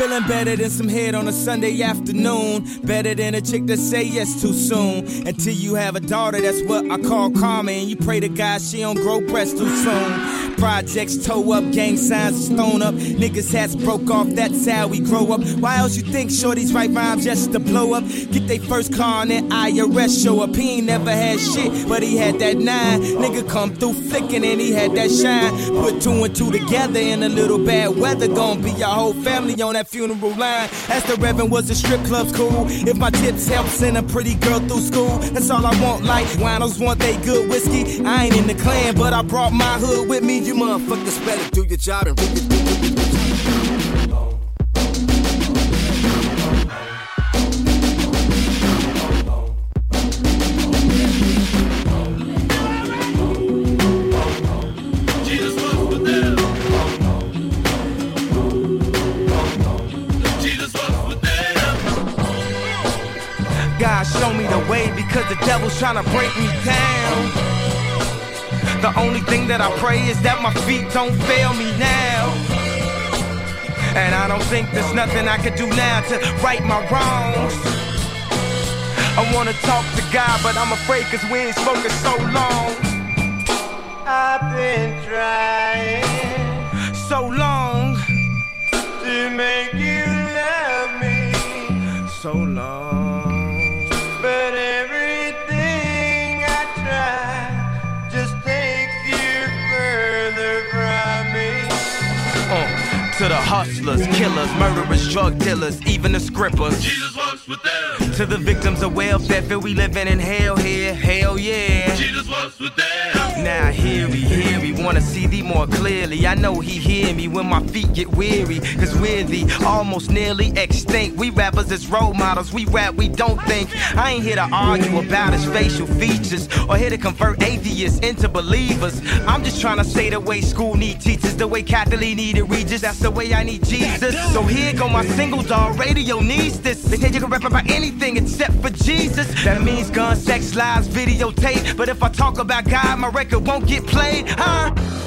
Feeling better than some head on a Sunday afternoon. Better than a chick that say yes too soon. Until you have a daughter, that's what I call karma. And you pray to God she don't grow breasts too soon. Projects toe up, gang signs stone up. Niggas hats broke off, that's how we grow up. Why else you think shorties write rhymes just to blow up? Get they first car on that IRS show up. He ain't never had shit, but he had that nine. Nigga come through flicking and he had that shine. Put two and two together in a little bad weather. Gonna be your whole family on that funeral line. As the Reverend was the strip club's cool. If my tips help send a pretty girl through school, that's all I want. Like winos want they good whiskey. I ain't in the Klan, but I brought my hood with me. You motherfuckers better do your job and read it. Jesus was with them. God show me the way because the devil's trying to break me down. The only thing that I pray is that my feet don't fail me now. And I don't think there's nothing I could do now to right my wrongs. I wanna talk to God, but I'm afraid cause we ain't spoken so long. To the hustlers, killers, murderers, drug dealers, even the scrippers. Jesus walks with them. To the victims of welfare, feel we living in hell here. Hell yeah. Jesus walks with them. Now hear me, hear me, wanna see thee more clearly. I know he hear me when my feet get weary. Cause we're the almost nearly extinct. We rappers as role models, we rap, we don't think. I ain't here to argue about his facial features or here to convert atheists into believers. I'm just trying to say the way school need teachers, the way Kathie Lee needed Regis, that's the way I need Jesus. So here go my single dog, radio needs this. They say you can rap about anything except for Jesus. That means guns, sex, lies. But if I talk about God, my record won't get played, huh?